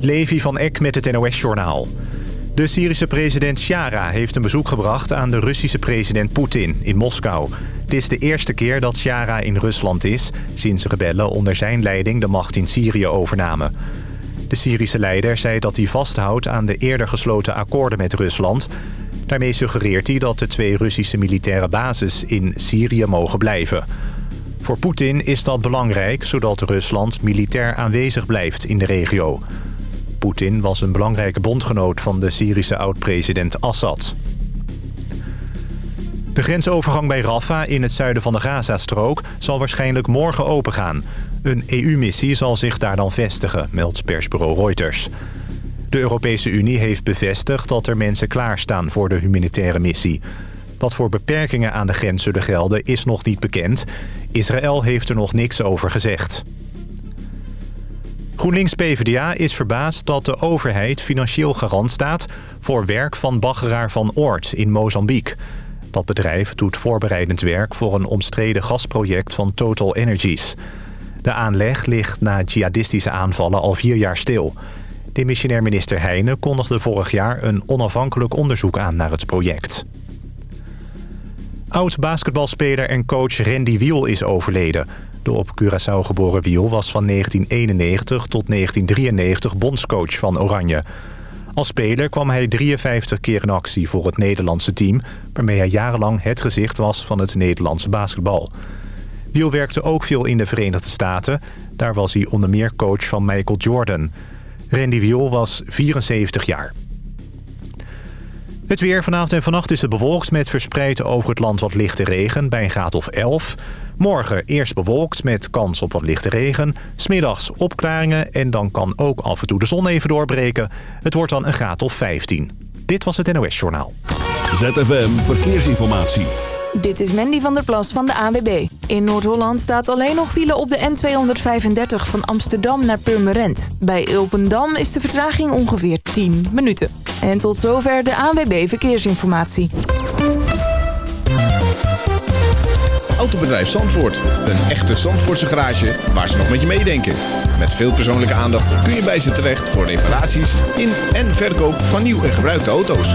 Levi van Eck met het NOS-journaal. De Syrische president Shara heeft een bezoek gebracht aan de Russische president Poetin in Moskou. Het is de eerste keer dat Shara in Rusland is... sinds rebellen onder zijn leiding de macht in Syrië overnamen. De Syrische leider zei dat hij vasthoudt aan de eerder gesloten akkoorden met Rusland. Daarmee suggereert hij dat de twee Russische militaire bases in Syrië mogen blijven. Voor Poetin is dat belangrijk, zodat Rusland militair aanwezig blijft in de regio. Poetin was een belangrijke bondgenoot van de Syrische oud-president Assad. De grensovergang bij Rafah in het zuiden van de Gazastrook zal waarschijnlijk morgen opengaan. Een EU-missie zal zich daar dan vestigen, meldt persbureau Reuters. De Europese Unie heeft bevestigd dat er mensen klaarstaan voor de humanitaire missie. Wat voor beperkingen aan de grens zullen gelden is nog niet bekend. Israël heeft er nog niks over gezegd. GroenLinks-PVDA is verbaasd dat de overheid financieel garant staat... voor werk van baggeraar van Oort in Mozambique. Dat bedrijf doet voorbereidend werk voor een omstreden gasproject van Total Energies. De aanleg ligt na jihadistische aanvallen al vier jaar stil. Demissionair minister Heijnen kondigde vorig jaar een onafhankelijk onderzoek aan naar het project. Oud-basketbalspeler en coach Randy Wiel is overleden. De op Curaçao geboren Wiel was van 1991 tot 1993 bondscoach van Oranje. Als speler kwam hij 53 keer in actie voor het Nederlandse team... waarmee hij jarenlang het gezicht was van het Nederlandse basketbal. Wiel werkte ook veel in de Verenigde Staten. Daar was hij onder meer coach van Michael Jordan. Randy Wiel was 74 jaar. Het weer vanavond en vannacht is het bewolkt met verspreid over het land wat lichte regen bij een graad of 11. Morgen eerst bewolkt met kans op wat lichte regen. Smiddags opklaringen en dan kan ook af en toe de zon even doorbreken. Het wordt dan een graad of 15. Dit was het NOS Journaal. ZFM Verkeersinformatie. Dit is Mandy van der Plas van de ANWB. In Noord-Holland staat alleen nog file op de N235 van Amsterdam naar Purmerend. Bij Ulpendam is de vertraging ongeveer 10 minuten. En tot zover de ANWB Verkeersinformatie. Autobedrijf Zandvoort. Een echte Zandvoortse garage waar ze nog met je meedenken. Met veel persoonlijke aandacht kun je bij ze terecht voor reparaties in en verkoop van nieuw en gebruikte auto's.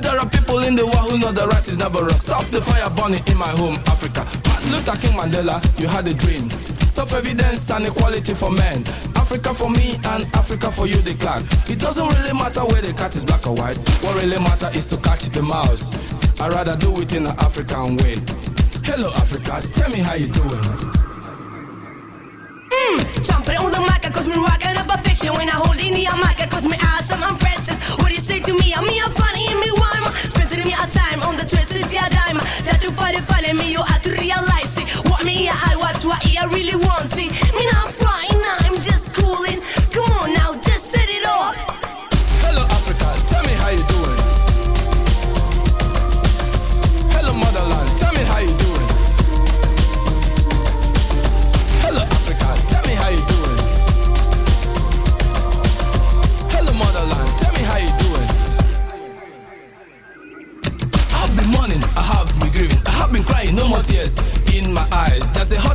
There are people in the world who know the right is never wrong, stop the fire burning in my home, Africa. Martin Luther King Mandela, you had a dream. Stop evidence and equality for men. Africa for me and Africa for you, the clan. It doesn't really matter where the cat is black or white. What really matters is to catch the mouse. I'd rather do it in an African way. Hello Africa, tell me how you doing. Mmm, jumping on the mic, cause me rocking up a fiction. When I hold in the mic, cause me awesome, I'm Francis. What do you say to me? I'm me, I'm funny, and me Spending me a time on the twisted yeah dime. Try to find it, find me, you have to realize it. What me, I watch, what I really want. Me not flying,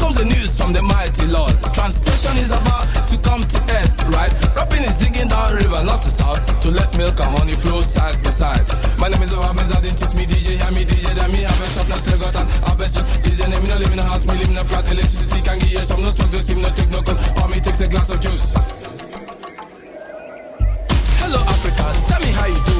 Comes the news from the mighty Lord. Translation is about to come to end, right? Rapping is digging down river, not to south, to let milk and honey flow side by side. My name is Obamiz, I teach me DJ, hear me DJ, then me have a shop, now still got an best shop. DJ name, me no live in a house, me live in a flat, electricity can give you some, no smoke, no steam, no take no cold, for me takes a glass of juice. Hello Africa, tell me how you doing.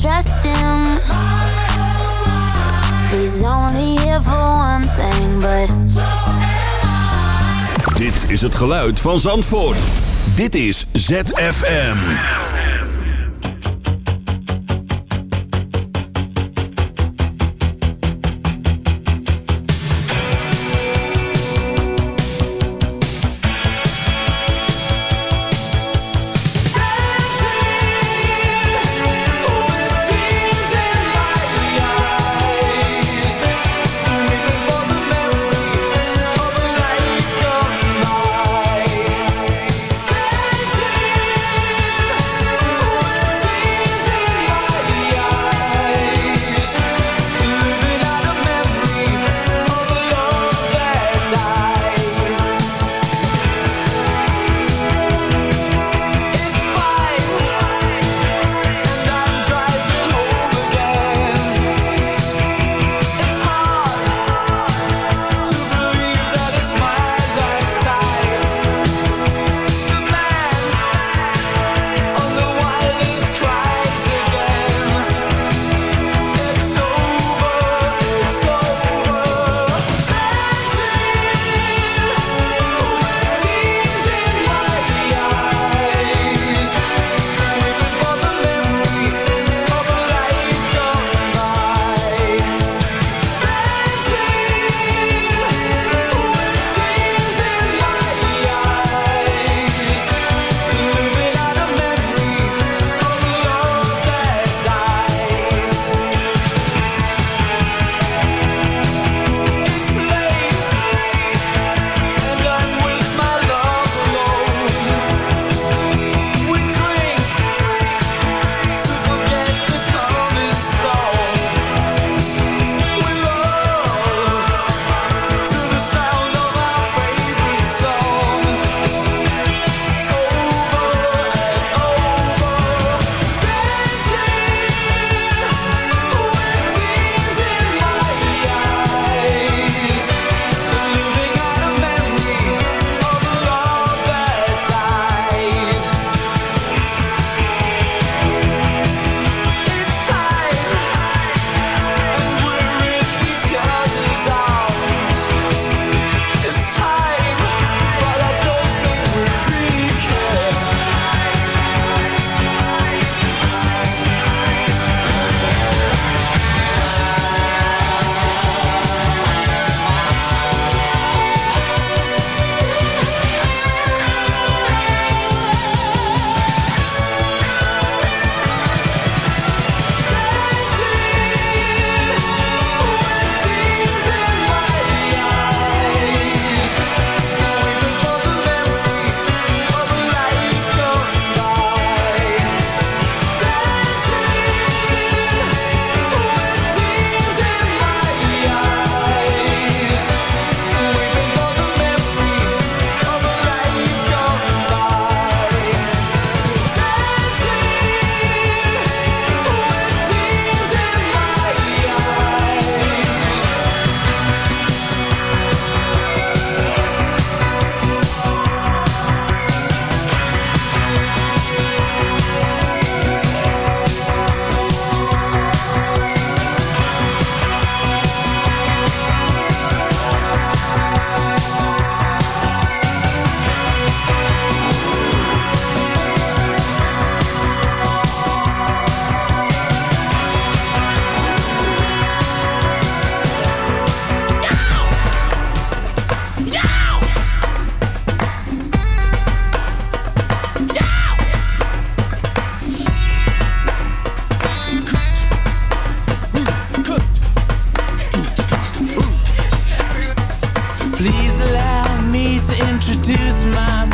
trust him. He's only here for one thing, but. Dit is het geluid van Zandvoort. Dit is ZFM.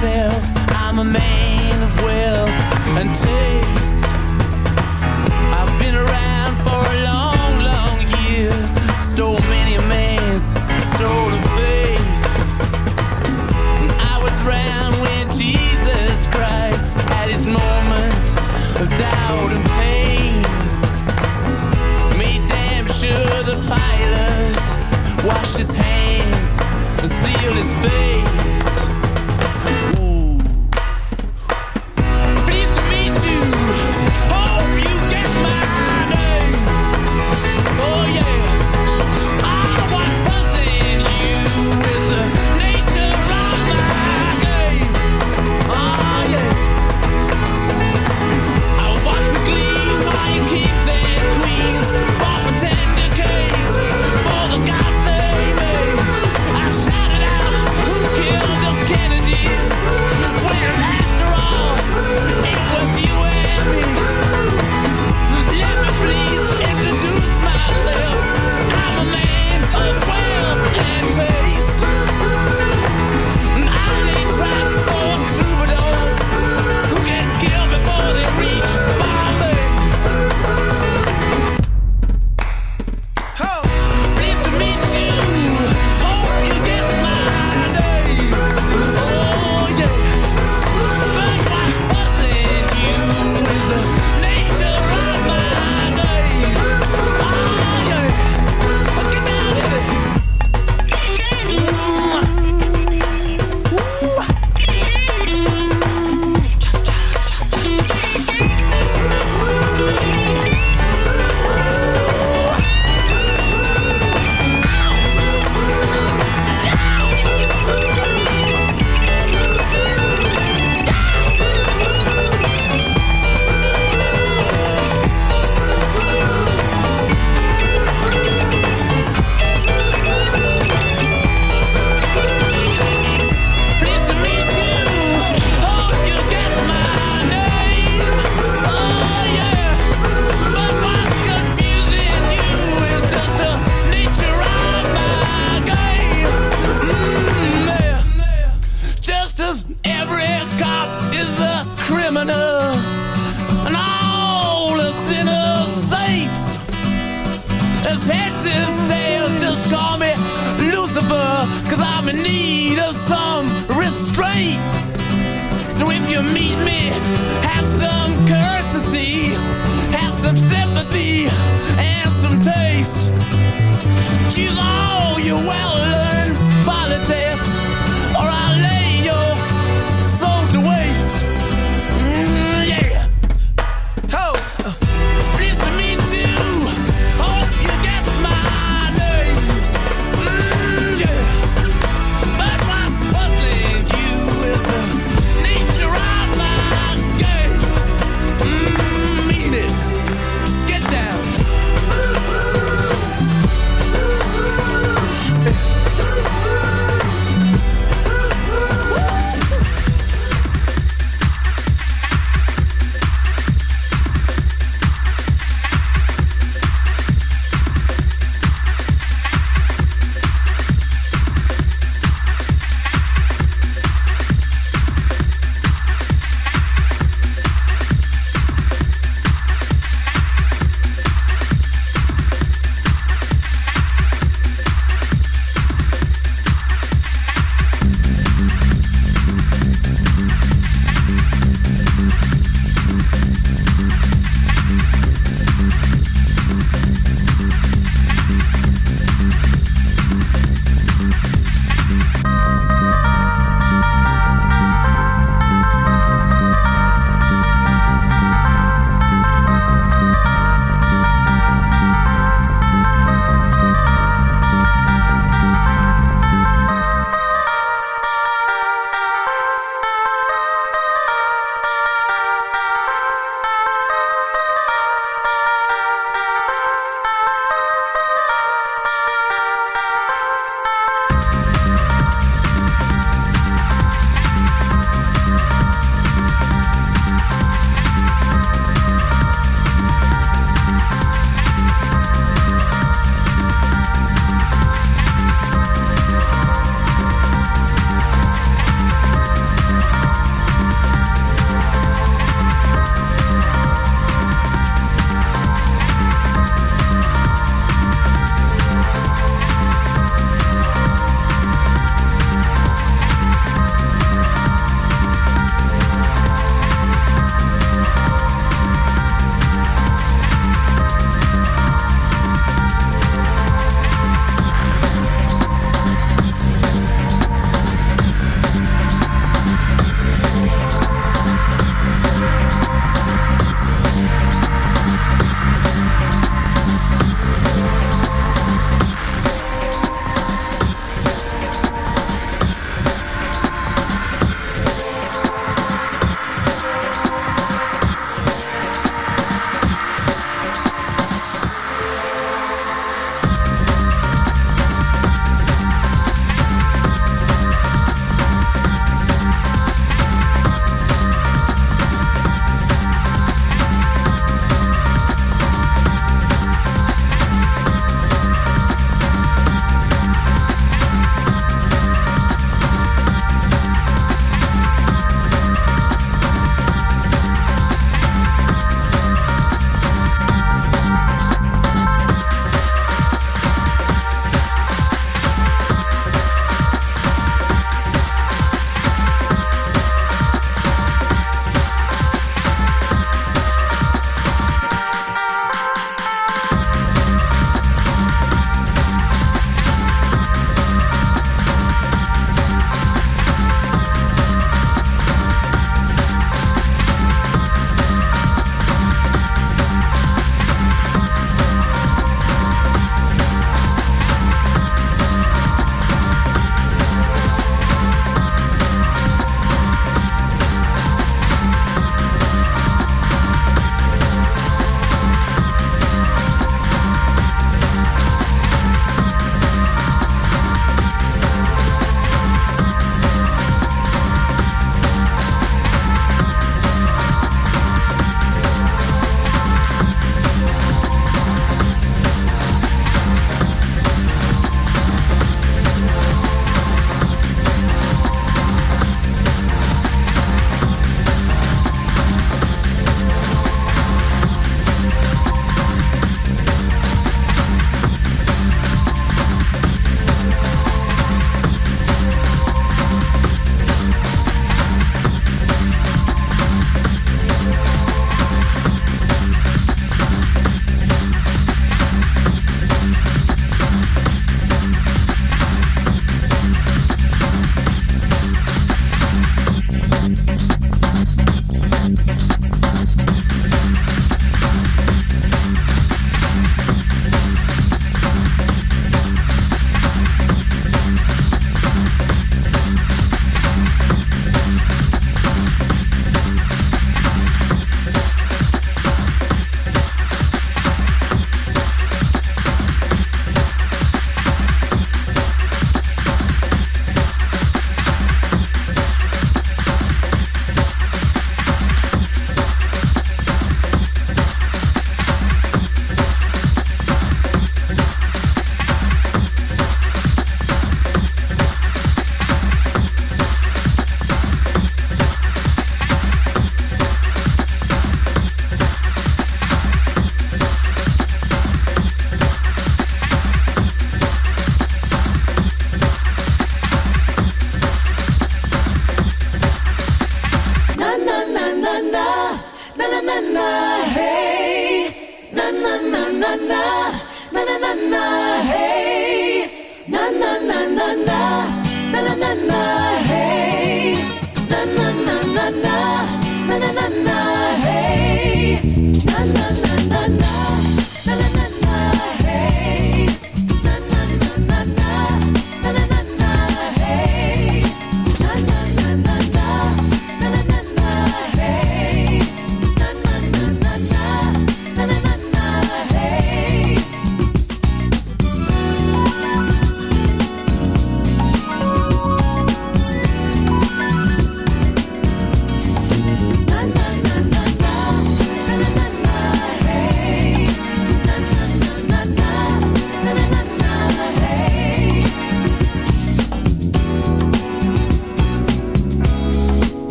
Myself.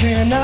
can I?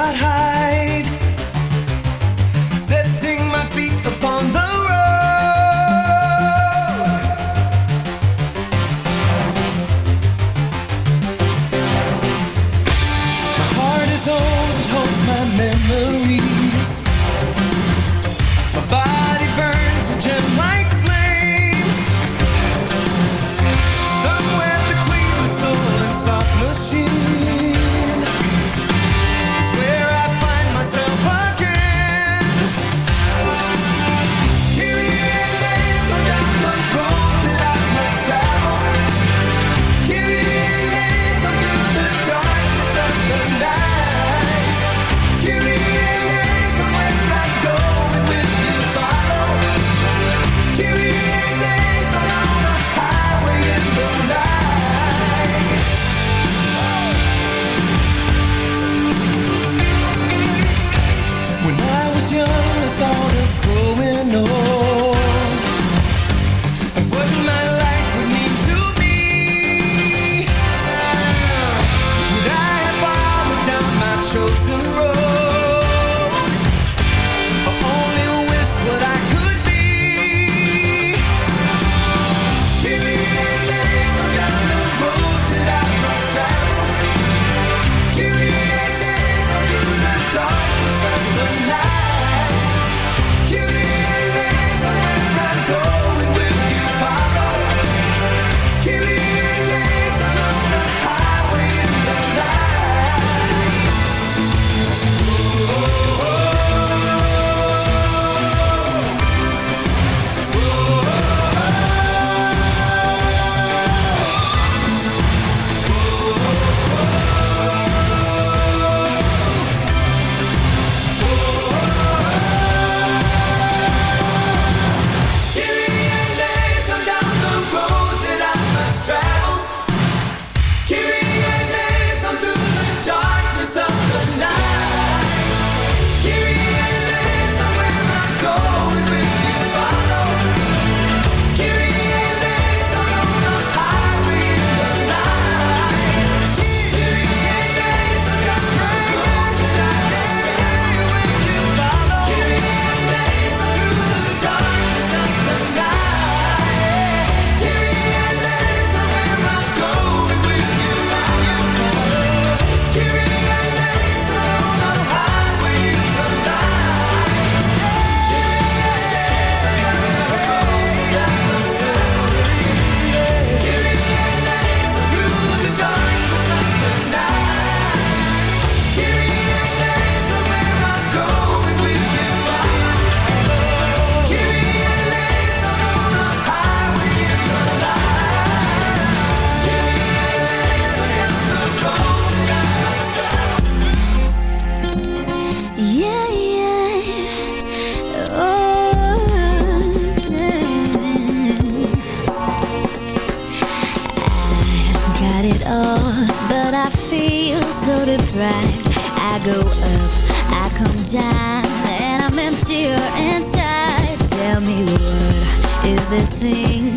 right. I go up, I come down And I'm emptier inside. Tell me what is this thing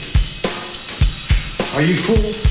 Are you cool?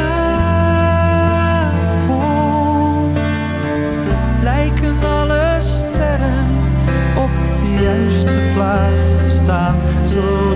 juiste plaats te staan, zo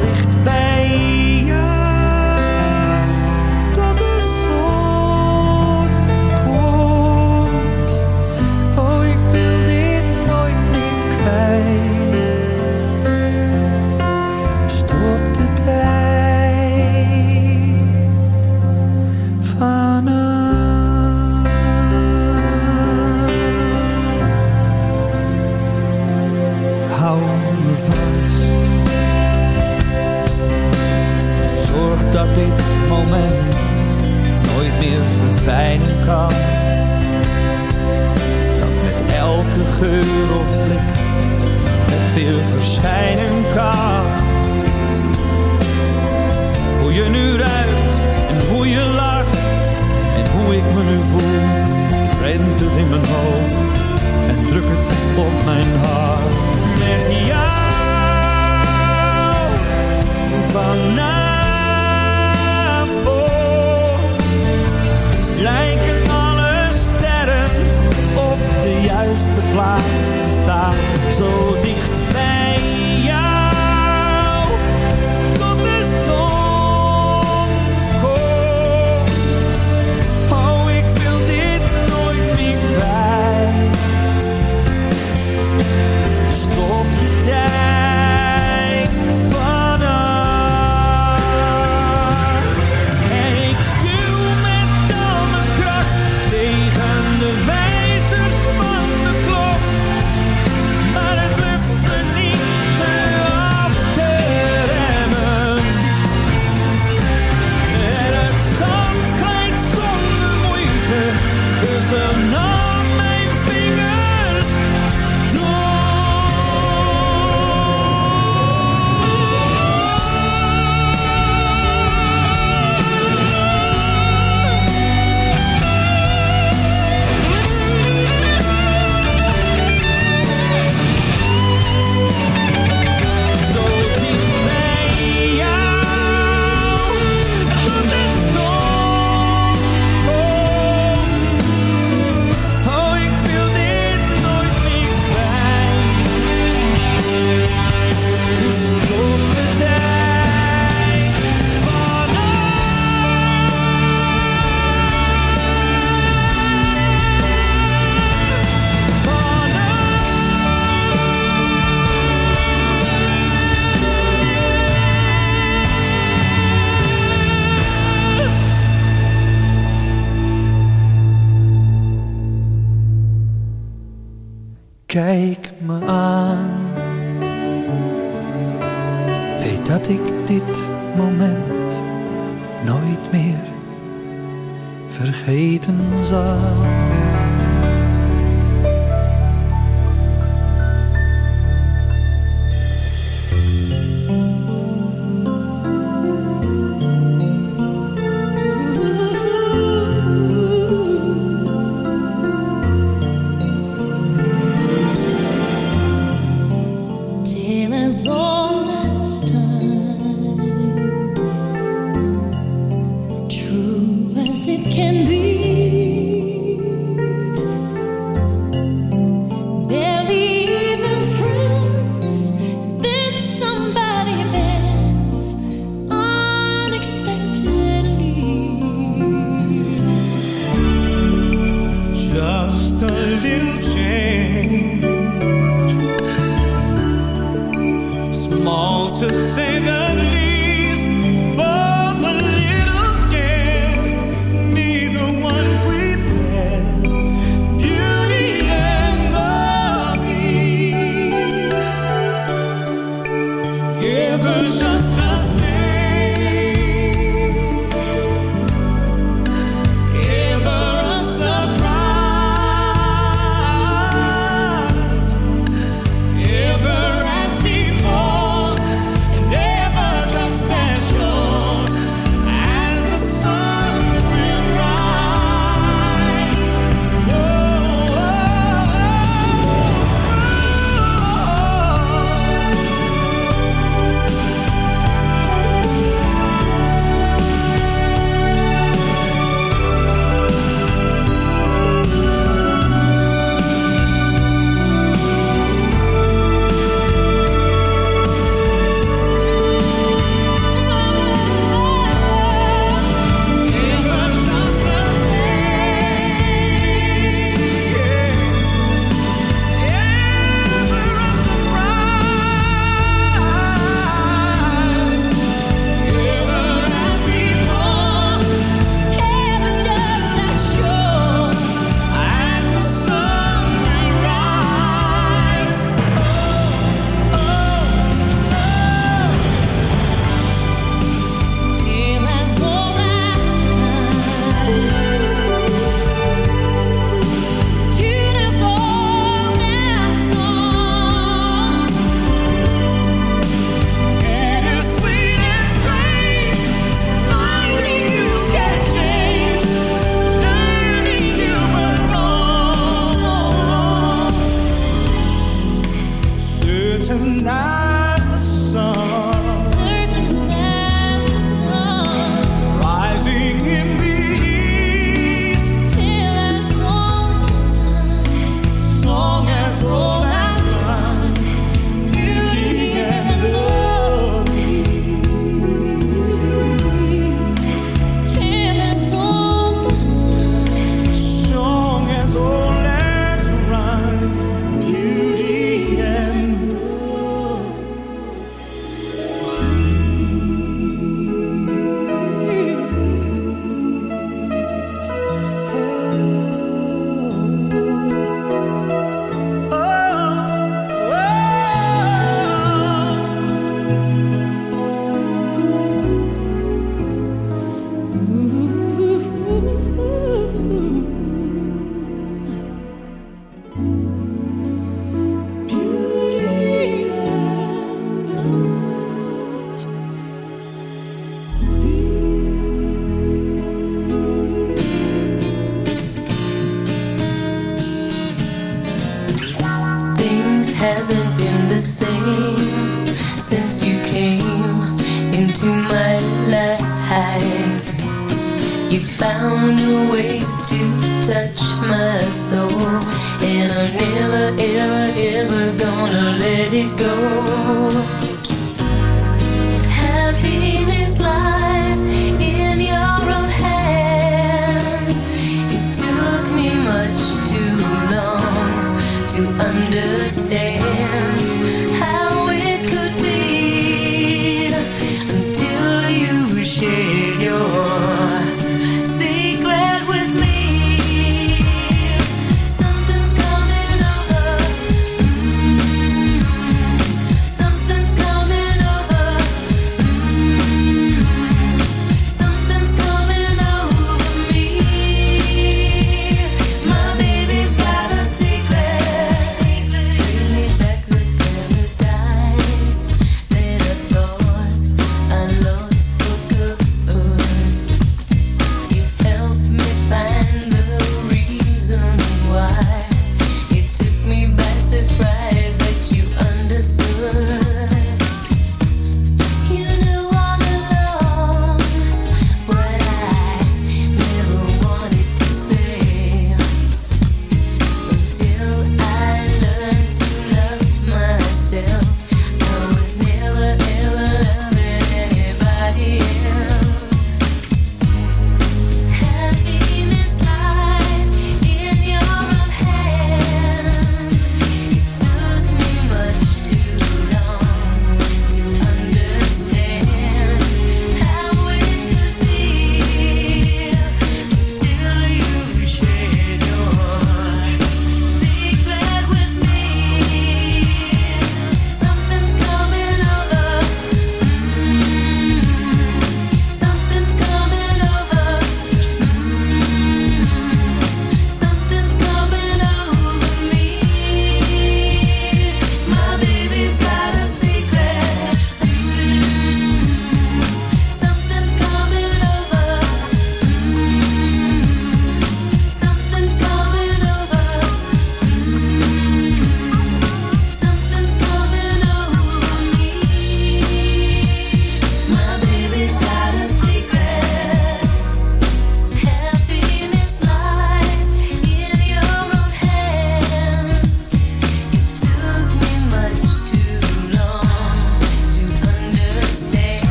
to say the understand